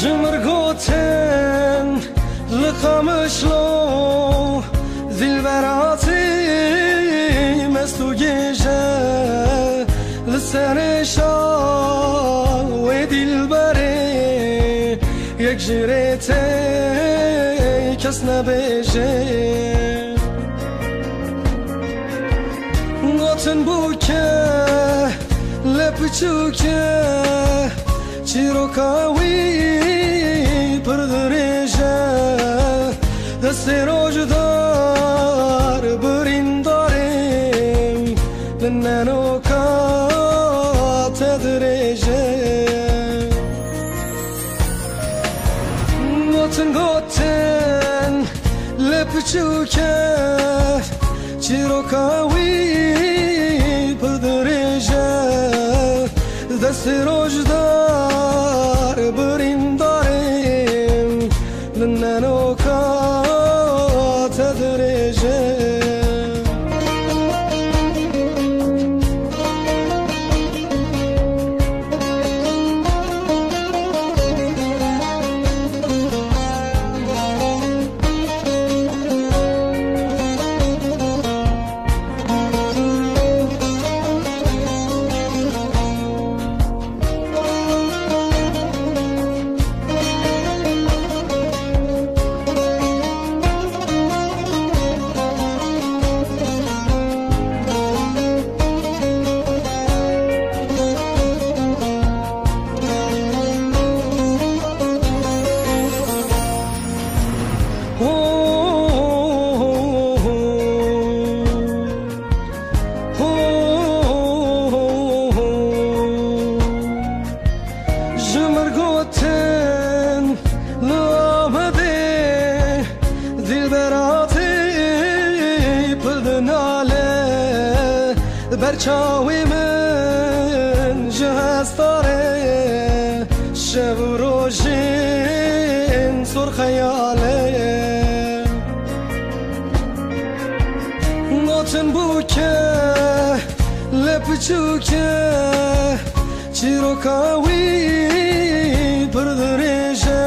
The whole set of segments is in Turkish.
چه مرگ تن لخمش لو دلبراتی مستوی جل سریشال و دلبری یک جریت کس نبیشه sen buke le piçuke Çirokavi pırdırıca Da se rojdar birindarim Linnen o kate direce Gotin gotin le piçuke Çirokavi دست روج دار جمر گوتن لامده دل براتی پلدناله برچاوی من جهستاره شب و روشین سر خیاله گوتن بو که لپ بردريشه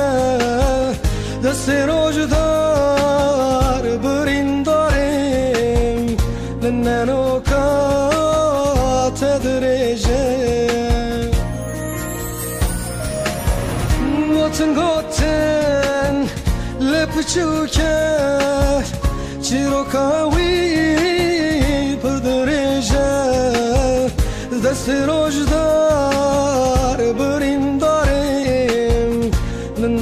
دستی روش دار برین داریم لننو کات دریشه گوتن گوتن لپچو کرد چیرو کاوی بردريشه دستی روش دار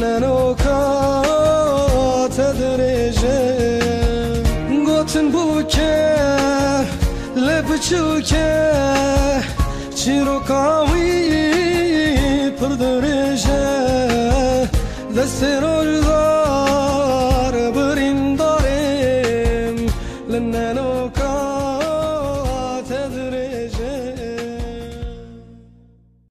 لننو کا تدریجه گوتن بو که لب چوکه چیرو کاوی پر دریجه دست روج دار